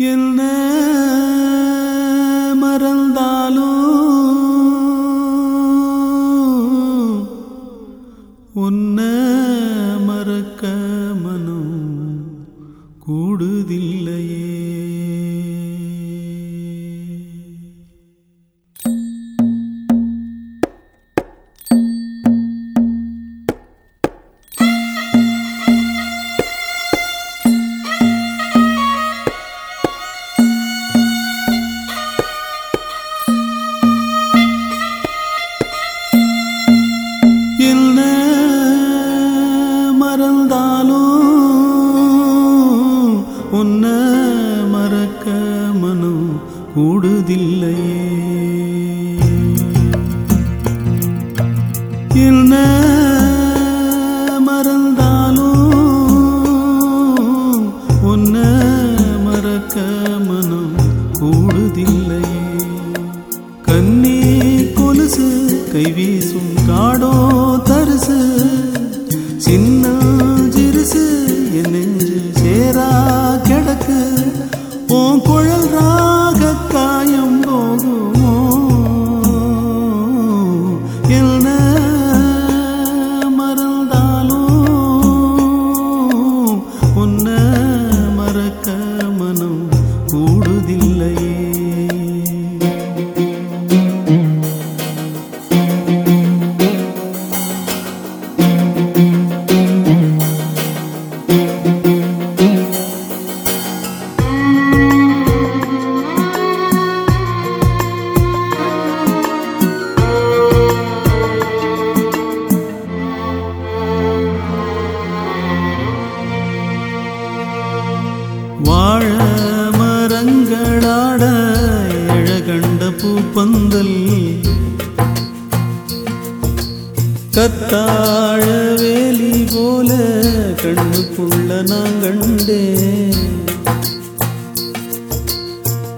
என்ன மறந்தாலும் உன்ன மறக்க மறந்தாலும் உன்ன மறக்க மனம் கூடுதில்லையே என்ன மறந்தாலும் உன்ன மறக்க மனம் கூடுதில்லையே கண்ணே கொலுசு கைவீசும் காடோ தரிசு சின்ன பந்தல் கத்தாழ வேலி போல கண்ணுக்குள்ள நான் கண்டேன்.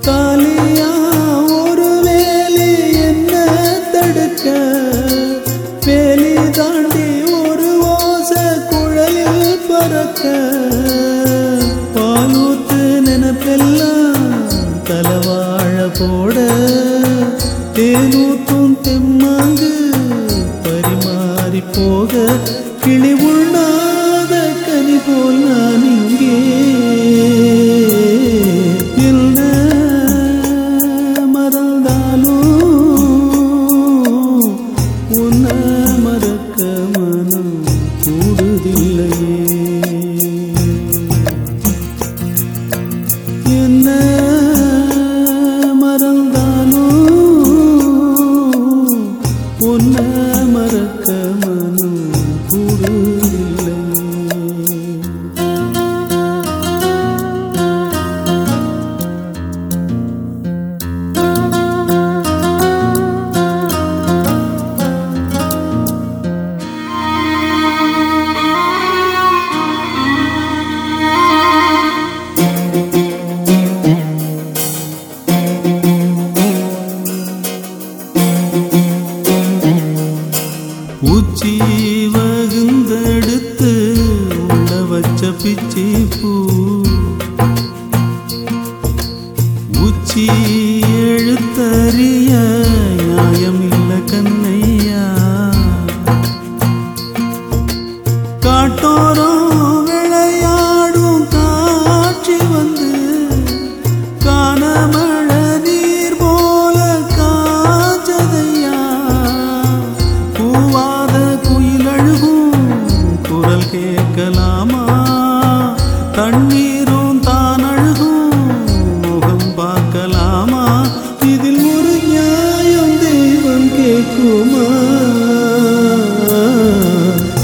காலியா ஒரு வேலி என்ன தடுக்க? வேலி தாண்டி ஒரு ஓச குழலில் பறக்க. பாலூத்து நினைப்பெல்லாம் தலவாழ போட தேனூத்தும் தெம்மாங்கு பரிமாறி போக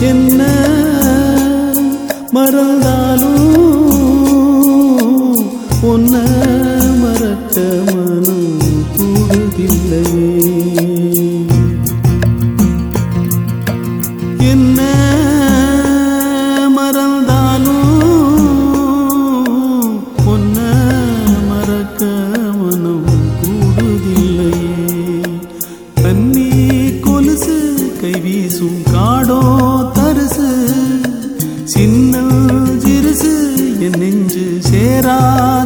என்ன மறந்தாலும் உன்ன மறக்க மனம் கூடுதில்லையே. esperar.